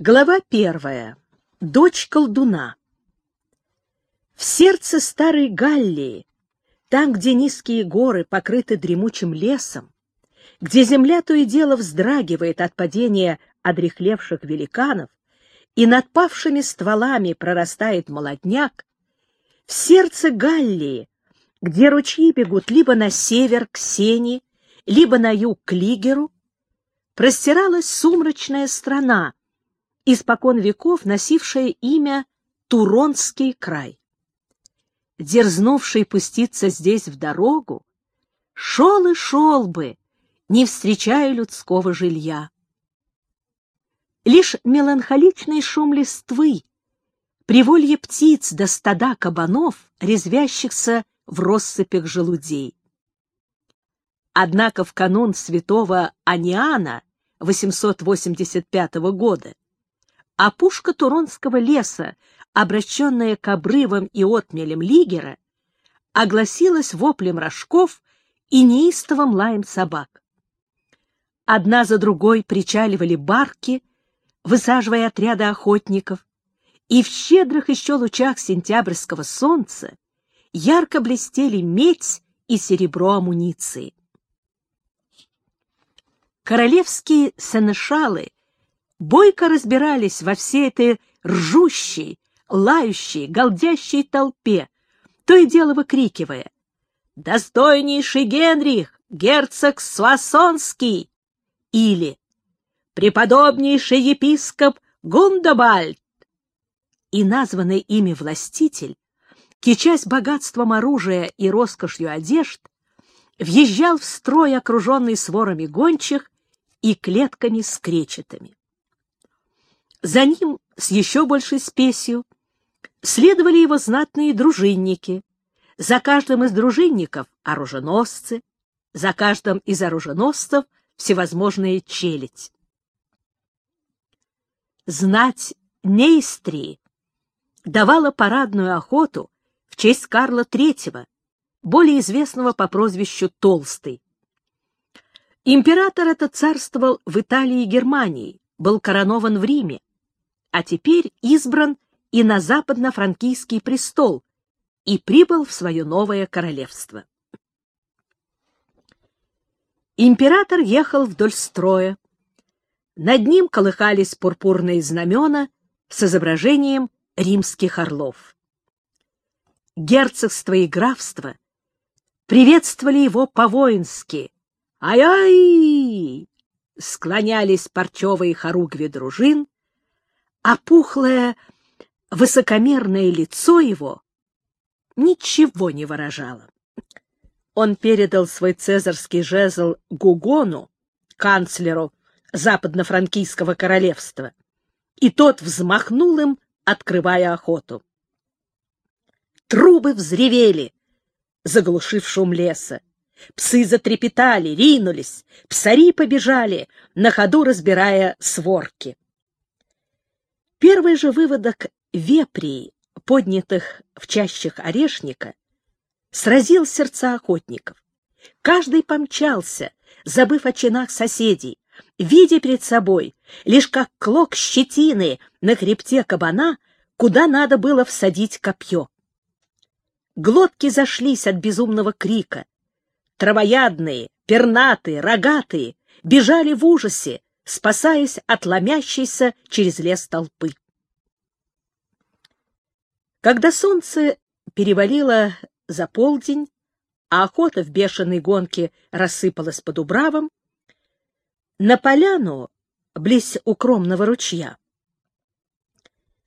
Глава первая. Дочь колдуна. В сердце старой Галлии, там, где низкие горы покрыты дремучим лесом, где земля то и дело вздрагивает от падения одрехлевших великанов, и над павшими стволами прорастает молодняк, в сердце Галлии, где ручьи бегут либо на север к Сене, либо на юг к Лигеру, простиралась сумрачная страна, испокон веков носившая имя Туронский край. Дерзнувший пуститься здесь в дорогу, шел и шел бы, не встречая людского жилья. Лишь меланхоличный шум листвы, приволье птиц до стада кабанов, резвящихся в россыпях желудей. Однако в канун святого Аниана 885 года опушка Туронского леса, обращенная к обрывам и отмелям Лигера, огласилась воплем рожков и неистовым лаем собак. Одна за другой причаливали барки, высаживая отряды охотников, и в щедрых еще лучах сентябрьского солнца ярко блестели медь и серебро амуниции. Королевские сенешалы бойко разбирались во всей этой ржущей, лающей, галдящей толпе, то и дело выкрикивая «Достойнейший Генрих, герцог Свасонский!» или «Преподобнейший епископ Гундабальд!» И названный ими властитель, кичась богатством оружия и роскошью одежд, въезжал в строй, окруженный сворами гончих и клетками с кречетами. За ним с еще большей спесью следовали его знатные дружинники. За каждым из дружинников — оруженосцы, за каждым из оруженосцев — всевозможные челядь. Знать Нейстрии давала парадную охоту в честь Карла III, более известного по прозвищу Толстый. Император этот царствовал в Италии и Германии, был коронован в Риме, а теперь избран и на западно-франкийский престол и прибыл в свое новое королевство. Император ехал вдоль строя. Над ним колыхались пурпурные знамена с изображением римских орлов. Герцогство и графство приветствовали его по-воински. «Ай-ай!» склонялись парчевые хоругви дружин, а пухлое, высокомерное лицо его ничего не выражало. Он передал свой цезарский жезл Гугону, канцлеру западно-франкийского королевства, и тот взмахнул им, открывая охоту. Трубы взревели, заглушив шум леса. Псы затрепетали, ринулись, псари побежали, на ходу разбирая сворки. Первый же выводок вепрей, поднятых в чащах орешника, сразил сердца охотников. Каждый помчался, забыв о чинах соседей, видя перед собой лишь как клок щетины на хребте кабана, куда надо было всадить копье. Глотки зашлись от безумного крика. Травоядные, пернатые, рогатые бежали в ужасе, спасаясь от ломящейся через лес толпы. Когда солнце перевалило за полдень, а охота в бешеной гонке рассыпалась под убравом, на поляну, близ укромного ручья,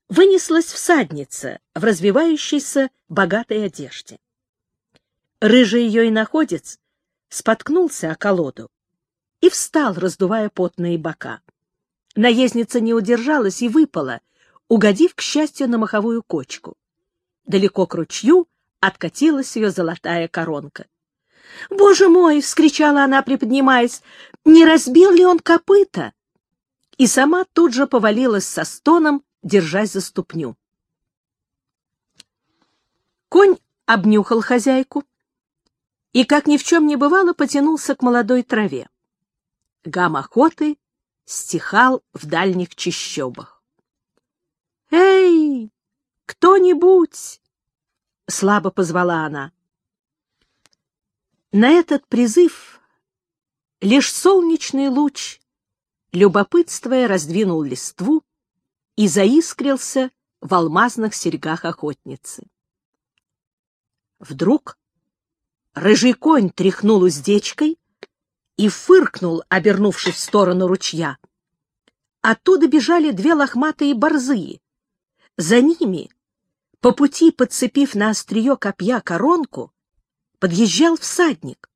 вынеслась всадница в развивающейся богатой одежде. Рыжий ее и находец споткнулся о колоду и встал, раздувая потные бока. Наездница не удержалась и выпала, угодив, к счастью, на маховую кочку. Далеко к ручью откатилась ее золотая коронка. «Боже мой!» — вскричала она, приподнимаясь. «Не разбил ли он копыта?» И сама тут же повалилась со стоном, держась за ступню. Конь обнюхал хозяйку и, как ни в чем не бывало, потянулся к молодой траве. Гам охоты стихал в дальних чащобах. «Эй, кто-нибудь!» — слабо позвала она. На этот призыв лишь солнечный луч, любопытствуя, раздвинул листву и заискрился в алмазных серьгах охотницы. Вдруг рыжий конь тряхнул уздечкой и фыркнул, обернувшись в сторону ручья. Оттуда бежали две лохматые борзые. За ними, по пути подцепив на острие копья коронку, подъезжал всадник.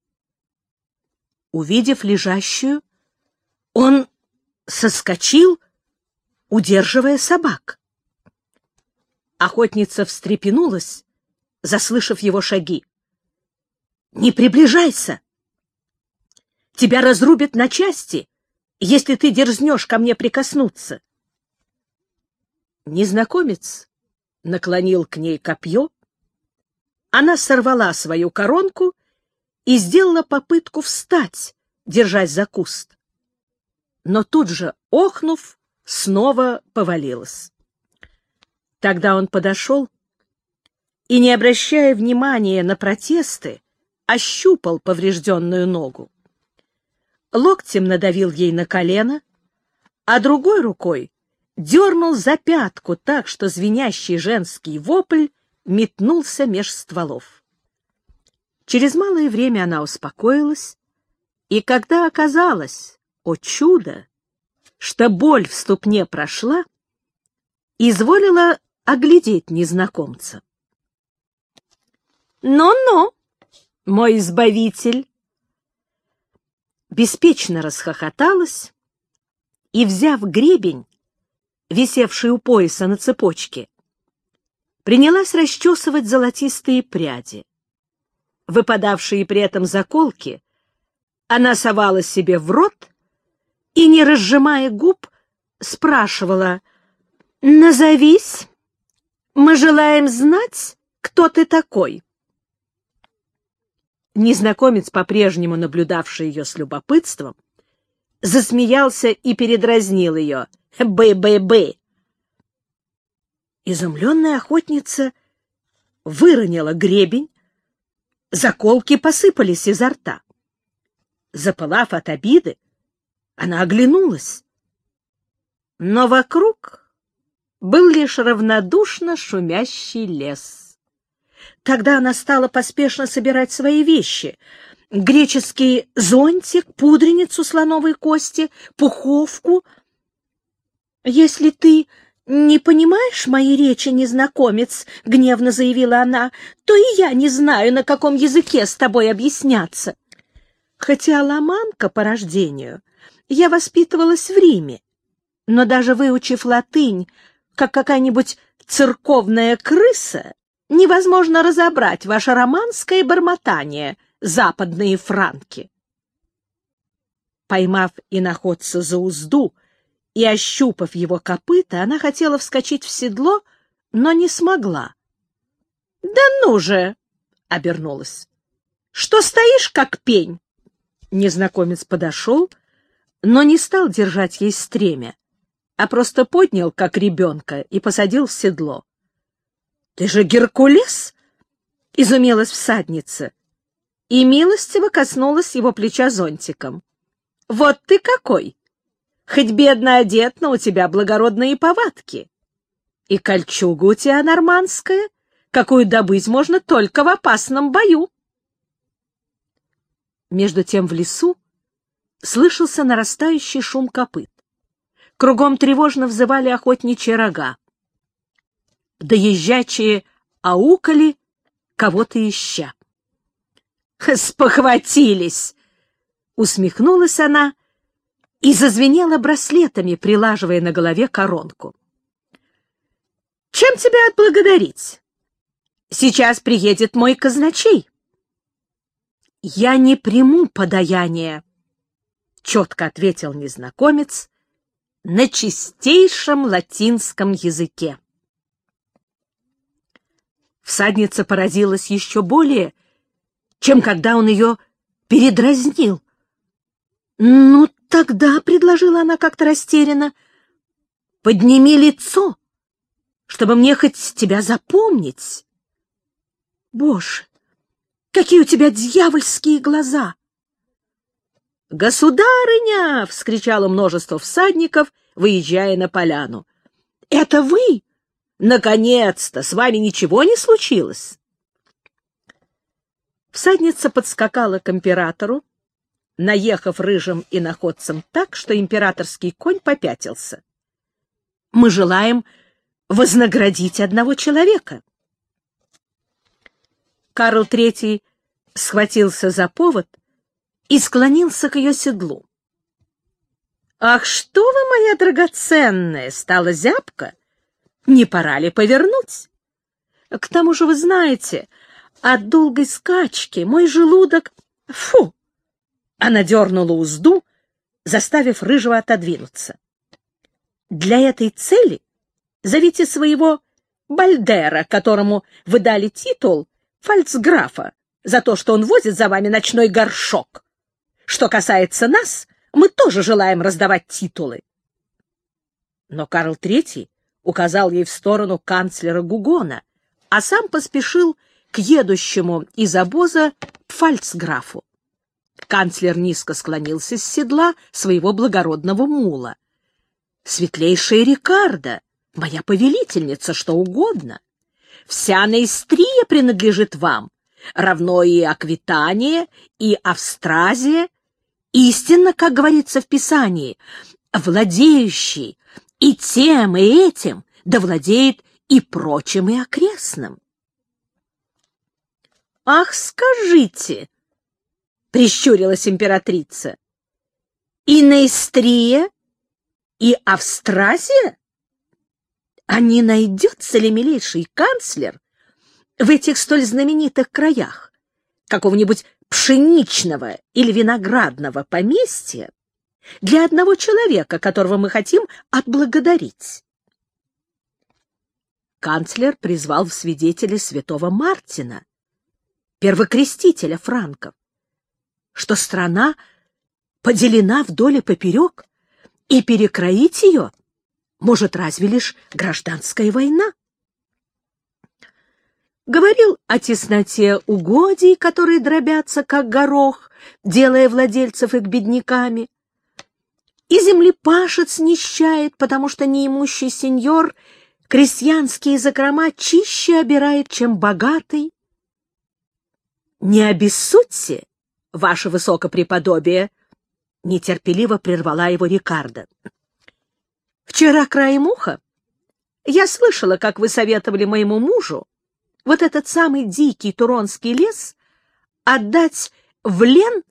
Увидев лежащую, он соскочил, удерживая собак. Охотница встрепенулась, заслышав его шаги. «Не приближайся! Тебя разрубят на части, если ты дерзнешь ко мне прикоснуться!» Незнакомец наклонил к ней копье, она сорвала свою коронку и сделала попытку встать, держась за куст. Но тут же, охнув, снова повалилась. Тогда он подошел и, не обращая внимания на протесты, ощупал поврежденную ногу. Локтем надавил ей на колено, а другой рукой дернул за пятку так, что звенящий женский вопль метнулся меж стволов. Через малое время она успокоилась, и когда оказалось, о чудо, что боль в ступне прошла, изволила оглядеть незнакомца. «Ну-ну, мой избавитель!» Беспечно расхохоталась и, взяв гребень, висевший у пояса на цепочке, принялась расчесывать золотистые пряди. Выпадавшие при этом заколки она совала себе в рот и, не разжимая губ, спрашивала «Назовись, мы желаем знать, кто ты такой». Незнакомец, по-прежнему наблюдавший ее с любопытством, засмеялся и передразнил ее «Бы-бы-бы». Изумленная охотница выронила гребень, заколки посыпались изо рта. Запылав от обиды, она оглянулась. Но вокруг был лишь равнодушно шумящий лес. Тогда она стала поспешно собирать свои вещи — греческий зонтик, пудреницу слоновой кости, пуховку. «Если ты «Не понимаешь моей речи, незнакомец?» — гневно заявила она. «То и я не знаю, на каком языке с тобой объясняться». Хотя ломанка по рождению, я воспитывалась в Риме, но даже выучив латынь, как какая-нибудь церковная крыса, невозможно разобрать ваше романское бормотание, западные франки. Поймав иноходца за узду, и, ощупав его копыта, она хотела вскочить в седло, но не смогла. — Да ну же! — обернулась. — Что стоишь, как пень? Незнакомец подошел, но не стал держать ей стремя, а просто поднял, как ребенка, и посадил в седло. — Ты же Геркулес? — изумелась всадница, и милостиво коснулась его плеча зонтиком. — Вот ты какой! Хоть бедно одет, но у тебя благородные повадки. И кольчуга у тебя нормандская, какую добыть можно только в опасном бою. Между тем в лесу слышался нарастающий шум копыт. Кругом тревожно взывали охотничьи рога. Доезжачие аукали, кого-то ища. «Спохватились!» — усмехнулась она и зазвенела браслетами, прилаживая на голове коронку. «Чем тебя отблагодарить? Сейчас приедет мой казначей». «Я не приму подаяние», — четко ответил незнакомец на чистейшем латинском языке. Всадница поразилась еще более, чем когда он ее передразнил. «Ну, тогда, — предложила она как-то растерянно, — подними лицо, чтобы мне хоть тебя запомнить. Боже, какие у тебя дьявольские глаза! «Государыня!» — вскричало множество всадников, выезжая на поляну. «Это вы? Наконец-то! С вами ничего не случилось?» Всадница подскакала к императору, наехав рыжим и находцем так, что императорский конь попятился. «Мы желаем вознаградить одного человека». Карл III схватился за повод и склонился к ее седлу. «Ах, что вы, моя драгоценная, стала зябка? Не пора ли повернуть? К тому же вы знаете, от долгой скачки мой желудок... Фу!» Она дернула узду, заставив Рыжего отодвинуться. «Для этой цели зовите своего Бальдера, которому вы дали титул фальцграфа, за то, что он возит за вами ночной горшок. Что касается нас, мы тоже желаем раздавать титулы. Но Карл III указал ей в сторону канцлера Гугона, а сам поспешил к едущему из обоза фальцграфу. Канцлер низко склонился с седла своего благородного мула. «Светлейшая Рикардо, моя повелительница, что угодно. Вся Наистрия принадлежит вам, равно и Аквитания, и Австразия, истинно, как говорится в Писании, владеющий и тем, и этим, да владеет и прочим, и окрестным. «Ах, скажите!» — прищурилась императрица. «И Наистрия, и Австразия? А не найдется ли милейший канцлер в этих столь знаменитых краях какого-нибудь пшеничного или виноградного поместья для одного человека, которого мы хотим отблагодарить. Канцлер призвал в свидетели святого Мартина, первокрестителя франков, что страна поделена вдоль и поперек, и перекроить ее может разве лишь гражданская война говорил о тесноте угодий, которые дробятся, как горох, делая владельцев их бедняками. И землепашец нищает, потому что неимущий сеньор крестьянские закрома чище обирает, чем богатый. «Не обессудьте, ваше высокопреподобие!» — нетерпеливо прервала его Рикардо. «Вчера краем уха я слышала, как вы советовали моему мужу вот этот самый дикий Туронский лес отдать в лен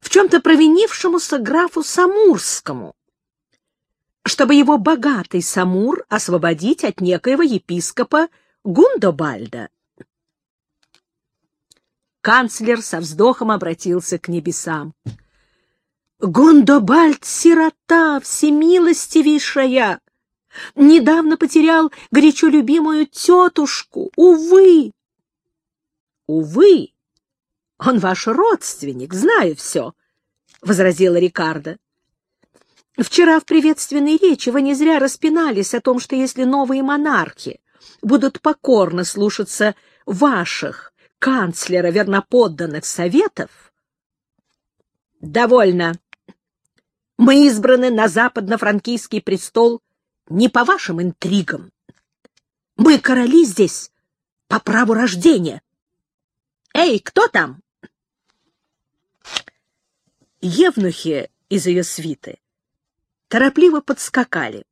в чем-то провинившемуся графу Самурскому, чтобы его богатый Самур освободить от некоего епископа Гундобальда. Канцлер со вздохом обратился к небесам. «Гундобальд — сирота, всемилостивейшая! Недавно потерял горячо любимую тетушку. Увы! Увы! Он ваш родственник, знаю все, — возразила Рикардо. Вчера в приветственной речи вы не зря распинались о том, что если новые монархи будут покорно слушаться ваших, канцлера верноподданных советов... Довольно. Мы избраны на западно-франкийский престол не по вашим интригам. Мы короли здесь по праву рождения. Эй, кто там? Евнухи из ее свиты торопливо подскакали.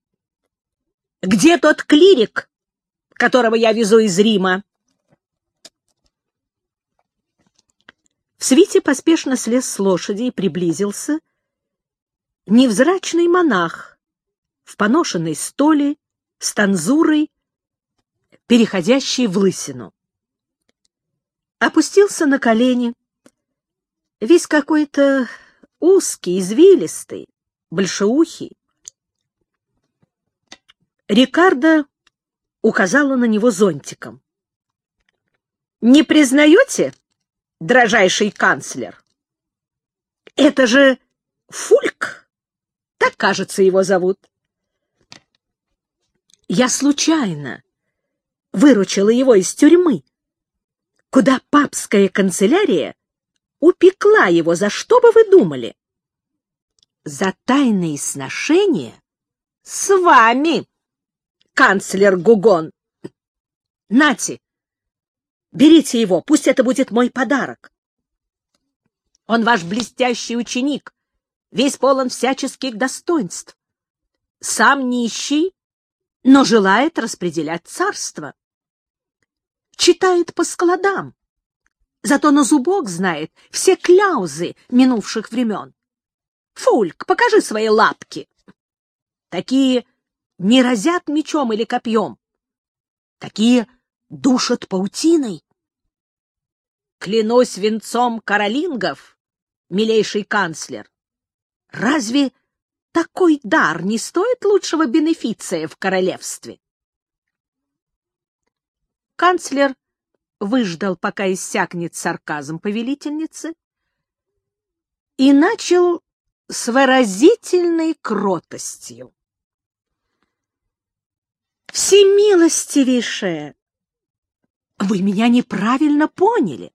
Где тот клирик, которого я везу из Рима? В свите поспешно слез с лошади и приблизился невзрачный монах в поношенной столе, с танзурой, переходящей в лысину. Опустился на колени, весь какой-то узкий, извилистый, большеухий. Рикардо указала на него зонтиком. «Не признаете, дрожайший канцлер? Это же Фульк, так, кажется, его зовут. Я случайно выручила его из тюрьмы, куда папская канцелярия упекла его, за что бы вы думали? За тайные сношения с вами, канцлер Гугон. Нати, берите его, пусть это будет мой подарок. Он ваш блестящий ученик, весь полон всяческих достоинств. Сам нищий, но желает распределять царство. Читает по складам, зато на зубок знает все кляузы минувших времен. Фульк, покажи свои лапки. Такие не разят мечом или копьем. Такие душат паутиной. Клянусь венцом каролингов, милейший канцлер, разве такой дар не стоит лучшего бенефиция в королевстве? Канцлер выждал, пока иссякнет сарказм повелительницы, и начал с выразительной кротостью. «Всемилостивейшая, вы меня неправильно поняли.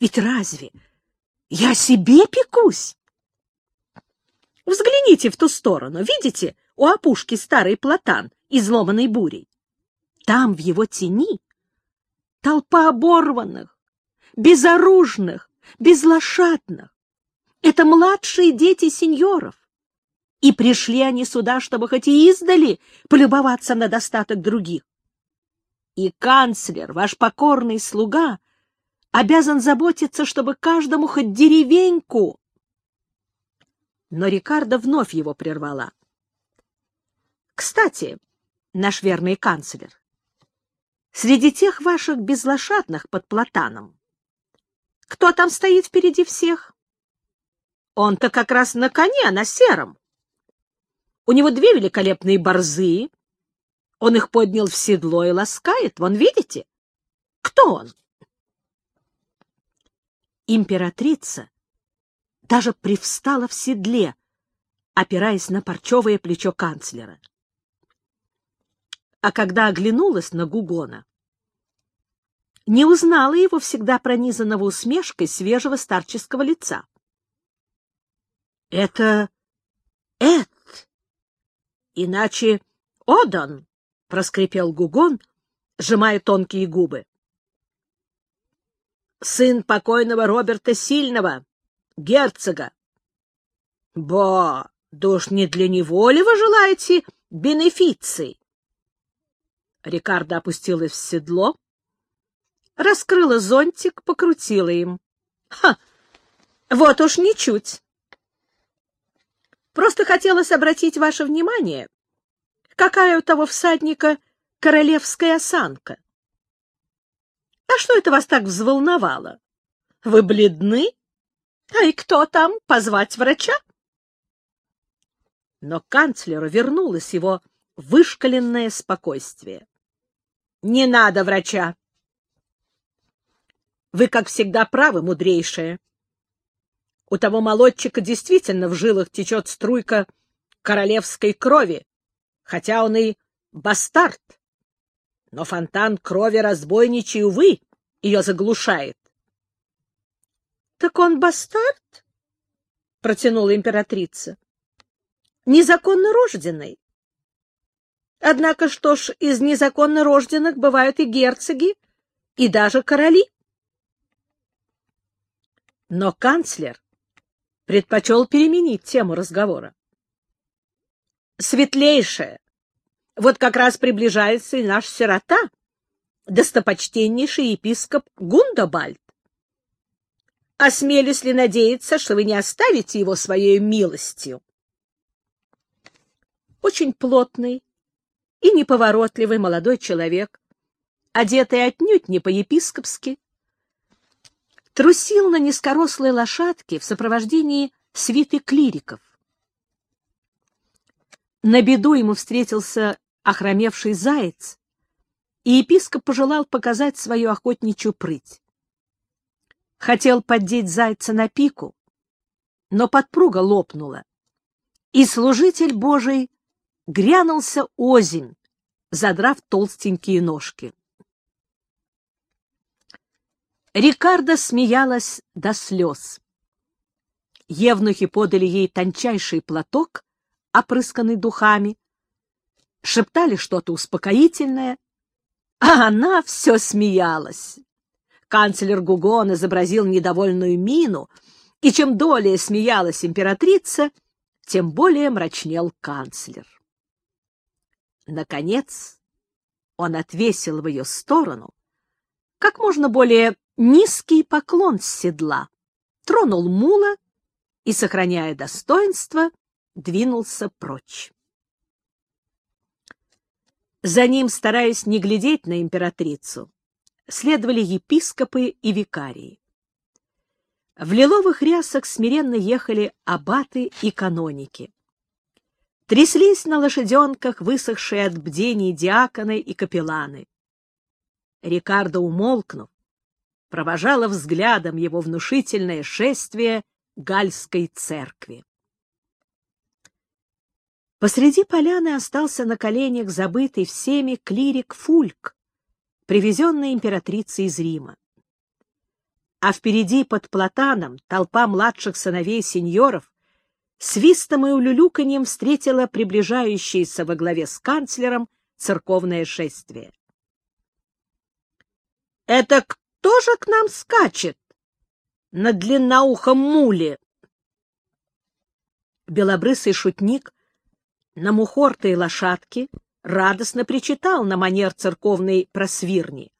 Ведь разве я себе пекусь? Взгляните в ту сторону. Видите, у опушки старый платан, изломанный бурей? Там, в его тени, толпа оборванных, безоружных, безлошадных. Это младшие дети сеньоров. И пришли они сюда, чтобы хоть и издали полюбоваться на достаток других. И канцлер, ваш покорный слуга, обязан заботиться, чтобы каждому хоть деревеньку. Но Рикардо вновь его прервала. Кстати, наш верный канцлер, среди тех ваших безлошадных под платаном, кто там стоит впереди всех? Он-то как раз на коне, на сером. У него две великолепные борзы. Он их поднял в седло и ласкает. Вон, видите? Кто он? Императрица даже привстала в седле, опираясь на парчевое плечо канцлера. А когда оглянулась на Гугона, не узнала его всегда пронизанного усмешкой свежего старческого лица. — Это Эд, иначе Одан, — проскрипел Гугон, сжимая тонкие губы сын покойного Роберта Сильного, герцога. — Ба, да не для него ли вы желаете бенефиции? Рикардо опустилась в седло, раскрыла зонтик, покрутила им. — Ха! Вот уж ничуть. Просто хотелось обратить ваше внимание, какая у того всадника королевская осанка. А что это вас так взволновало? Вы бледны? А и кто там? Позвать врача? Но канцлеру вернулось его вышкаленное спокойствие. Не надо врача. Вы, как всегда, правы, мудрейшая. У того молодчика действительно в жилах течет струйка королевской крови, хотя он и бастард но фонтан крови разбойничий, увы, ее заглушает. — Так он бастард? — протянула императрица. — Незаконно рожденный. Однако что ж, из незаконно рожденных бывают и герцоги, и даже короли. Но канцлер предпочел переменить тему разговора. Светлейшая, вот как раз приближается и наш сирота, достопочтеннейший епископ Гундабальд. Осмелюсь ли надеяться, что вы не оставите его своей милостью? Очень плотный и неповоротливый молодой человек, одетый отнюдь не по-епископски, трусил на низкорослой лошадке в сопровождении свиты клириков. На беду ему встретился охромевший заяц, и епископ пожелал показать свою охотничью прыть. Хотел поддеть зайца на пику, но подпруга лопнула, и служитель Божий грянулся озимь, задрав толстенькие ножки. Рикардо смеялась до слез. Евнухи подали ей тончайший платок, опрысканный духами, шептали что-то успокоительное, а она все смеялась. Канцлер Гугон изобразил недовольную мину, и чем долее смеялась императрица, тем более мрачнел канцлер. Наконец он отвесил в ее сторону как можно более низкий поклон с седла, тронул мула и, сохраняя достоинство, двинулся прочь. За ним, стараясь не глядеть на императрицу, следовали епископы и викарии. В лиловых рясах смиренно ехали аббаты и каноники. Тряслись на лошаденках высохшие от бдений диаконы и капелланы. Рикардо, умолкнув, провожала взглядом его внушительное шествие Гальской церкви. Посреди поляны остался на коленях забытый всеми клирик Фульк, привезенный императрицей из Рима. А впереди под платаном толпа младших сыновей сеньоров свистом и улюлюканьем встретила приближающееся во главе с канцлером церковное шествие. — Это кто же к нам скачет на длинноухом муле? Белобрысый шутник на мухортой лошадке радостно причитал на манер церковной просвирни.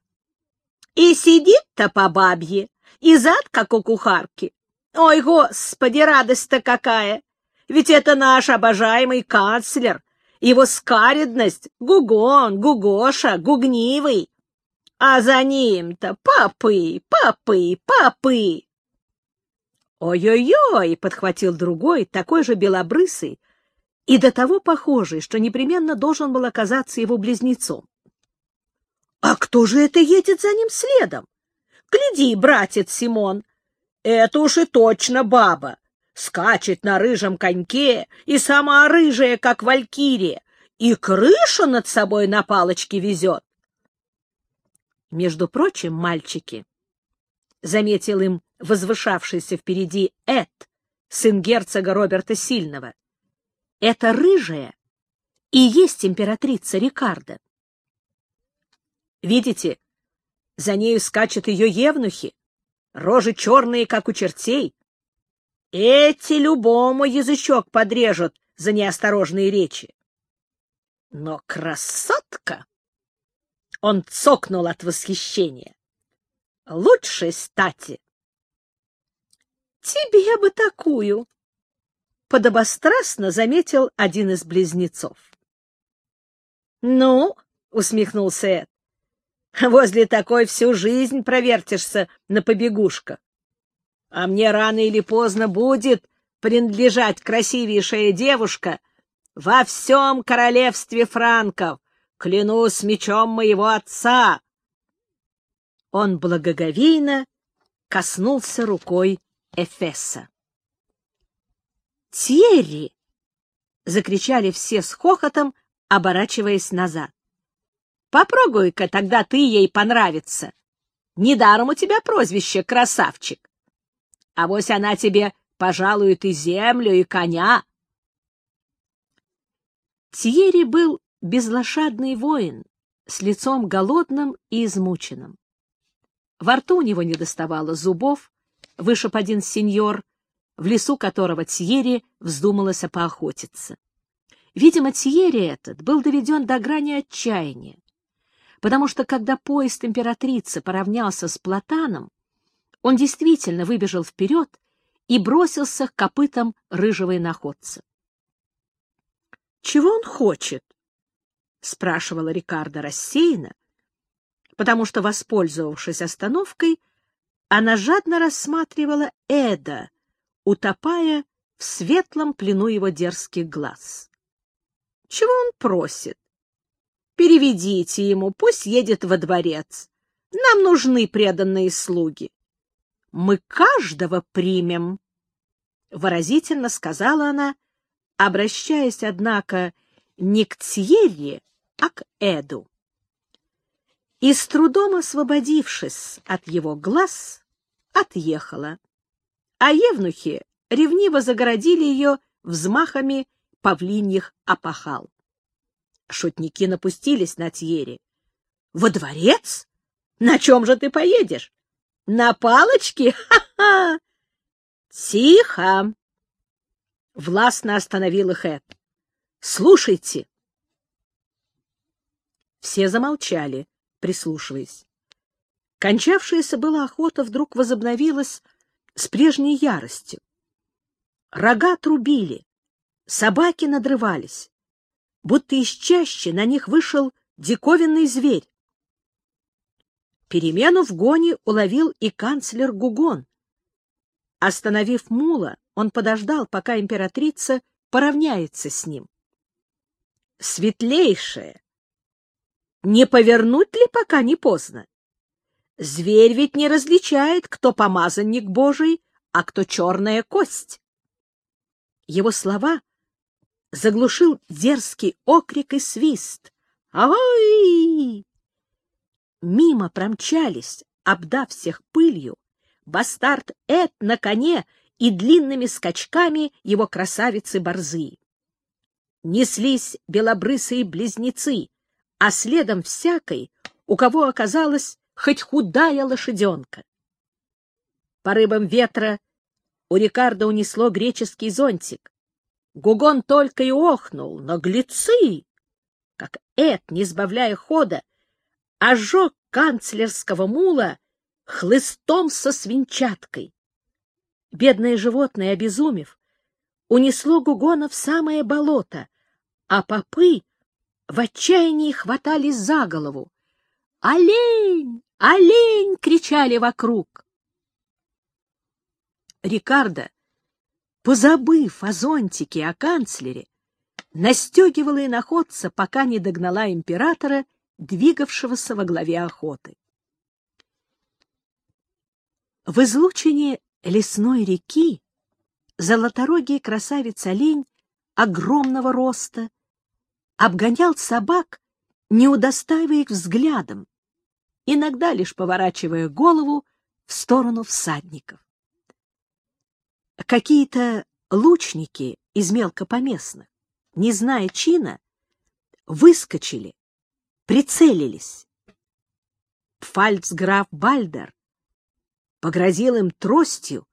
И сидит-то по бабье, и зад, как у кухарки. Ой, господи, радость-то какая! Ведь это наш обожаемый канцлер, его скаредность, Гугон, Гугоша, Гугнивый. А за ним-то папы, папы, папы. «Ой-ой-ой!» — подхватил другой, такой же белобрысый, и до того похожий, что непременно должен был оказаться его близнецом. «А кто же это едет за ним следом? Гляди, братец Симон, это уж и точно баба, скачет на рыжем коньке и сама рыжая, как валькирия, и крышу над собой на палочке везет. Между прочим, мальчики, — заметил им возвышавшийся впереди Эд, сын герцога Роберта Сильного, — это рыжая и есть императрица Рикардо. Видите, за нею скачут ее евнухи, рожи черные, как у чертей. Эти любому язычок подрежут за неосторожные речи. Но красотка! Он цокнул от восхищения. Лучшей стати. Тебе бы такую! Подобострастно заметил один из близнецов. Ну, усмехнулся Эд, Возле такой всю жизнь провертишься на побегушках. А мне рано или поздно будет принадлежать красивейшая девушка во всем королевстве франков, клянусь мечом моего отца. Он благоговейно коснулся рукой Эфеса. «Терри!» — закричали все с хохотом, оборачиваясь назад. Попробуй-ка, тогда ты ей понравится. Недаром у тебя прозвище «красавчик». А вось она тебе пожалует и землю, и коня. Тьерри был безлошадный воин, с лицом голодным и измученным. Во рту у него не доставало зубов, вышиб один сеньор, в лесу которого Тьерри вздумалось поохотиться. Видимо, Тьерри этот был доведен до грани отчаяния потому что когда поезд императрицы поравнялся с Платаном, он действительно выбежал вперед и бросился к копытам рыжего иноходца. — Чего он хочет? — спрашивала Рикардо рассеянно, потому что, воспользовавшись остановкой, она жадно рассматривала Эда, утопая в светлом плену его дерзких глаз. Чего он просит? Переведите ему, пусть едет во дворец. Нам нужны преданные слуги. Мы каждого примем, — выразительно сказала она, обращаясь, однако, не к Тьерри, а к Эду. И с трудом освободившись от его глаз, отъехала. А евнухи ревниво загородили ее взмахами павлиньих опахал. Шутники напустились на Тьере. — Во дворец? На чем же ты поедешь? На палочке? Ха-ха! Тихо! Властно остановил их Эд. Слушайте. Все замолчали, прислушиваясь. Кончавшаяся была охота вдруг возобновилась с прежней яростью. Рога трубили, собаки надрывались, будто из чаще на них вышел диковинный зверь. Перемену в гоне уловил и канцлер Гугон. Остановив мула, он подождал, пока императрица поравняется с ним. «Светлейшая! Не повернуть ли, пока не поздно? Зверь ведь не различает, кто помазанник Божий, а кто черная кость». Его слова заглушил дерзкий окрик и свист. «Ой!» Мимо промчались, обдав всех пылью, бастард Эд на коне и длинными скачками его красавицы-борзы. Неслись белобрысые близнецы, а следом всякой, у кого оказалась хоть худая лошаденка. Порывом ветра у Рикардо унесло греческий зонтик. Гугон только и охнул, но глицы, как Эд, не сбавляя хода, ожег канцлерского мула хлыстом со свинчаткой. Бедное животное, обезумев, унесло Гугона в самое болото, а попы в отчаянии хватались за голову. «Олень! Олень!» — кричали вокруг. Рикардо, позабыв о зонтике, о канцлере, настегивала иноходца, пока не догнала императора, двигавшегося во главе охоты. В излучине лесной реки золоторогий красавец-олень огромного роста обгонял собак, не удостаивая их взглядом, иногда лишь поворачивая голову в сторону всадников. Какие-то лучники из мелкопоместных, не зная чина, выскочили, прицелились. Фальцграф Бальдер погрозил им тростью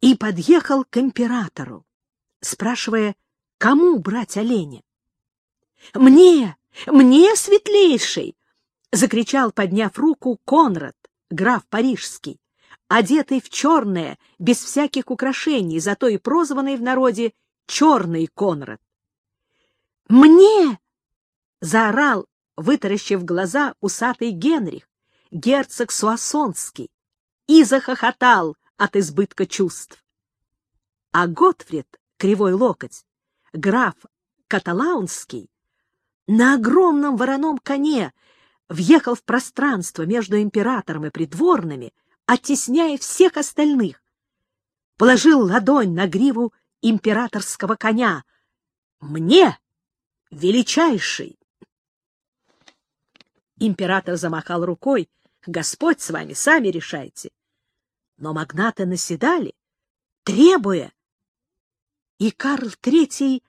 и подъехал к императору, спрашивая, кому брать оленя. «Мне! Мне, светлейший!» — закричал, подняв руку, Конрад, граф Парижский одетый в черное, без всяких украшений, зато и прозванный в народе «Черный Конрад». «Мне!» — заорал, вытаращив глаза, усатый Генрих, герцог Суассонский, и захохотал от избытка чувств. А Готфрид, кривой локоть, граф Каталаунский, на огромном вороном коне въехал в пространство между императором и придворными, оттесняя всех остальных. Положил ладонь на гриву императорского коня. «Мне, величайший!» Император замахал рукой. «Господь с вами, сами решайте!» Но магнаты наседали, требуя. И Карл Третий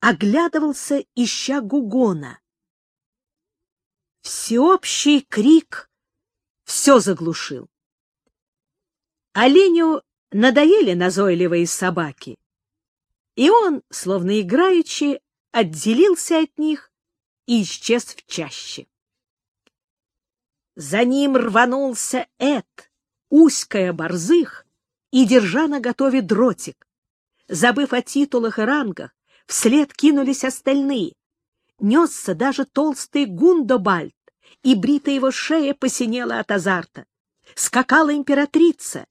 оглядывался, ища Гугона. Всеобщий крик все заглушил. Оленю надоели назойливые собаки, и он, словно играючи, отделился от них и исчез в чаще. За ним рванулся Эд, узкая борзых, и держа на готове дротик. Забыв о титулах и рангах, вслед кинулись остальные. Несся даже толстый Гундобальд, и бритая его шея посинела от азарта. Скакала императрица,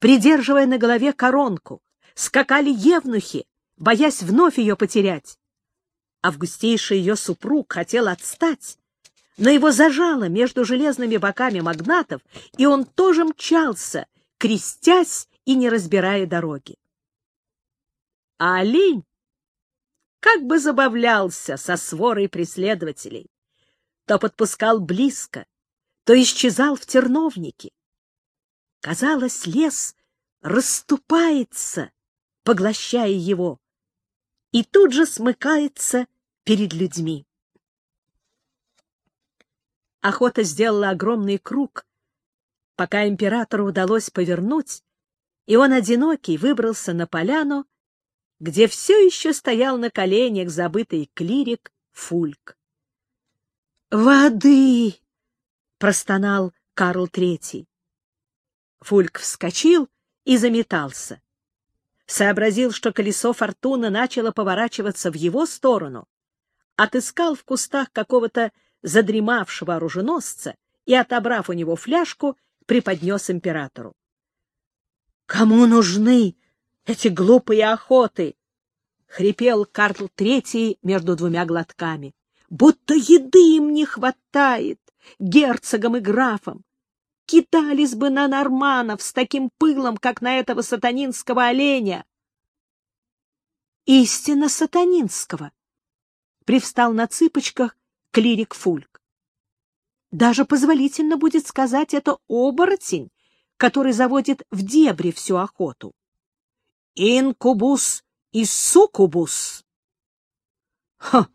придерживая на голове коронку. Скакали евнухи, боясь вновь ее потерять. Августейший ее супруг хотел отстать, но его зажало между железными боками магнатов, и он тоже мчался, крестясь и не разбирая дороги. А олень как бы забавлялся со сворой преследователей. То подпускал близко, то исчезал в терновнике. Казалось, лес расступается, поглощая его, и тут же смыкается перед людьми. Охота сделала огромный круг, пока императору удалось повернуть, и он одинокий выбрался на поляну, где все еще стоял на коленях забытый клирик Фульк. «Воды!» — простонал Карл Третий. Фульк вскочил и заметался. Сообразил, что колесо фортуны начало поворачиваться в его сторону, отыскал в кустах какого-то задремавшего оруженосца и, отобрав у него фляжку, преподнес императору. — Кому нужны эти глупые охоты? — хрипел Карл Третий между двумя глотками. — Будто еды им не хватает, герцогам и графам. Кидались бы на норманов с таким пылом, как на этого сатанинского оленя. — Истинно сатанинского! — привстал на цыпочках клирик Фульк. Даже позволительно будет сказать это оборотень, который заводит в дебри всю охоту. Инкубус и суккубус. Ха!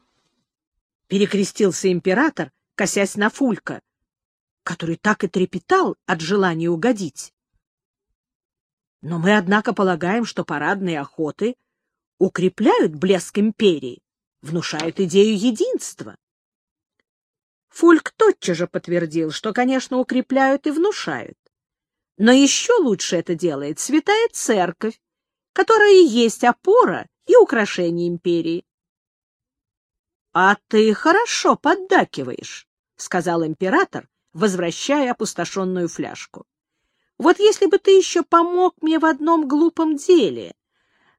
Перекрестился император, косясь на Фулька, который так и трепетал от желания угодить. Но мы, однако, полагаем, что парадные охоты укрепляют блеск империи, внушают идею единства. Фульк тотчас же подтвердил, что, конечно, укрепляют и внушают. Но еще лучше это делает Святая Церковь, которая и есть опора и украшение империи. — А ты хорошо поддакиваешь, — сказал император, возвращая опустошенную фляжку. — Вот если бы ты еще помог мне в одном глупом деле.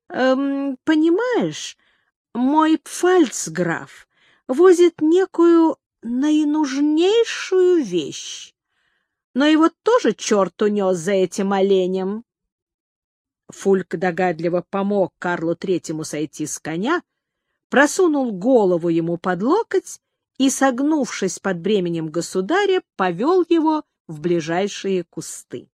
Эм, понимаешь, мой пфальцграф возит некую наинужнейшую вещь. Но его тоже черт унес за этим оленем. Фульк догадливо помог Карлу Третьему сойти с коня, просунул голову ему под локоть и, согнувшись под бременем государя, повел его в ближайшие кусты.